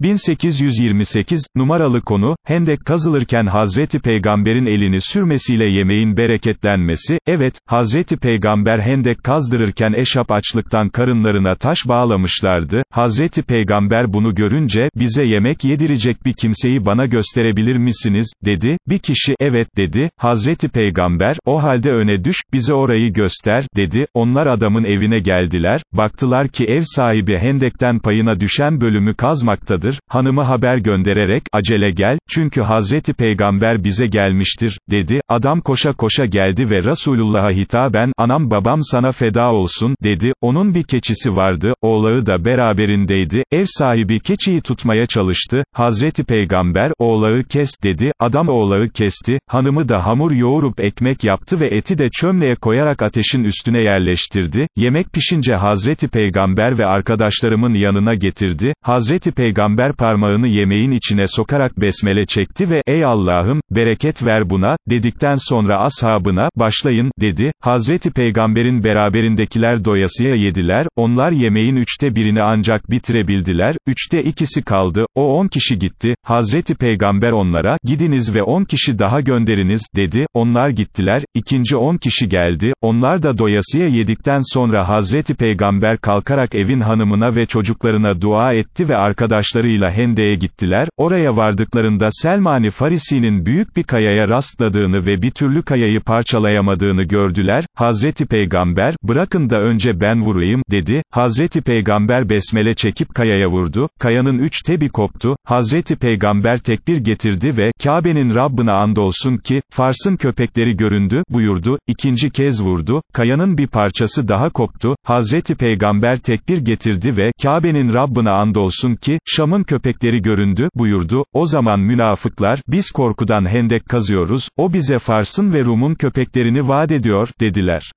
1828, numaralı konu, Hendek kazılırken Hazreti Peygamber'in elini sürmesiyle yemeğin bereketlenmesi, evet, Hazreti Peygamber Hendek kazdırırken eşap açlıktan karınlarına taş bağlamışlardı, Hazreti Peygamber bunu görünce, bize yemek yedirecek bir kimseyi bana gösterebilir misiniz, dedi, bir kişi, evet, dedi, Hazreti Peygamber, o halde öne düş, bize orayı göster, dedi, onlar adamın evine geldiler, baktılar ki ev sahibi Hendek'ten payına düşen bölümü kazmaktadır, vardır, hanımı haber göndererek, acele gel, çünkü Hazreti Peygamber bize gelmiştir, dedi, adam koşa koşa geldi ve Resulullah'a hitaben, anam babam sana feda olsun, dedi, onun bir keçisi vardı, oğlağı da beraberindeydi, ev sahibi keçiyi tutmaya çalıştı, Hazreti Peygamber, oğlağı kes, dedi, adam oğlağı kesti, hanımı da hamur yoğurup ekmek yaptı ve eti de çömleğe koyarak ateşin üstüne yerleştirdi, yemek pişince Hazreti Peygamber ve arkadaşlarımın yanına getirdi, Hazreti Peygamber, Peygamber parmağını yemeğin içine sokarak besmele çekti ve, ey Allah'ım, bereket ver buna, dedikten sonra ashabına, başlayın, dedi, Hazreti Peygamber'in beraberindekiler doyasıya yediler, onlar yemeğin üçte birini ancak bitirebildiler, üçte ikisi kaldı, o on kişi gitti, Hazreti Peygamber onlara, gidiniz ve on kişi daha gönderiniz, dedi, onlar gittiler, ikinci on kişi geldi, onlar da doyasıya yedikten sonra Hazreti Peygamber kalkarak evin hanımına ve çocuklarına dua etti ve arkadaşları adamlarıyla Hende'ye gittiler, oraya vardıklarında Selmani Farisi'nin büyük bir kayaya rastladığını ve bir türlü kayayı parçalayamadığını gördüler, Hazreti Peygamber, bırakın da önce ben vurayım, dedi, Hazreti Peygamber besmele çekip kayaya vurdu, kayanın üç tebi koptu, Hazreti Peygamber tekbir getirdi ve, Kabe'nin Rabbına andolsun ki, Fars'ın köpekleri göründü, buyurdu, ikinci kez vurdu, kayanın bir parçası daha koptu, Hazreti Peygamber tekbir getirdi ve, Kabe'nin Rabbına andolsun ki, Şam'ın Allah'ın köpekleri göründü, buyurdu, o zaman münafıklar, biz korkudan hendek kazıyoruz, o bize Fars'ın ve Rum'un köpeklerini vaat ediyor, dediler.